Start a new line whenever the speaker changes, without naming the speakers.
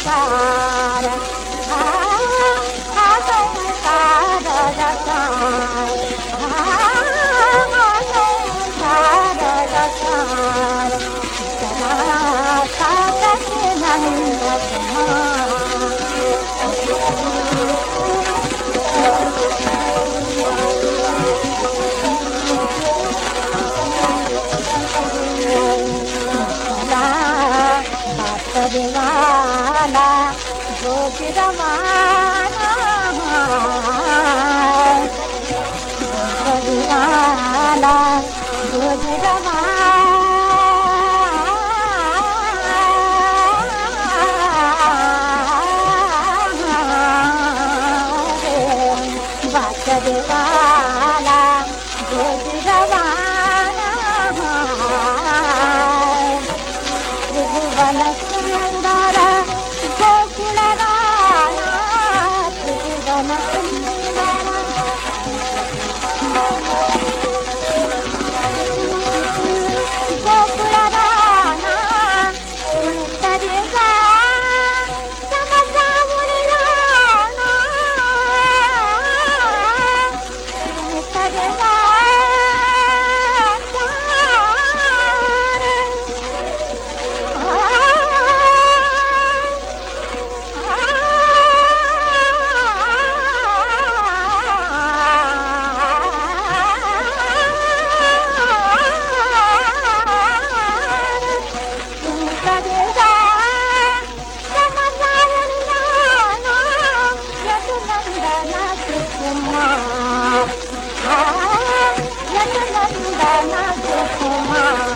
sorrow. Rama Kuman कुमा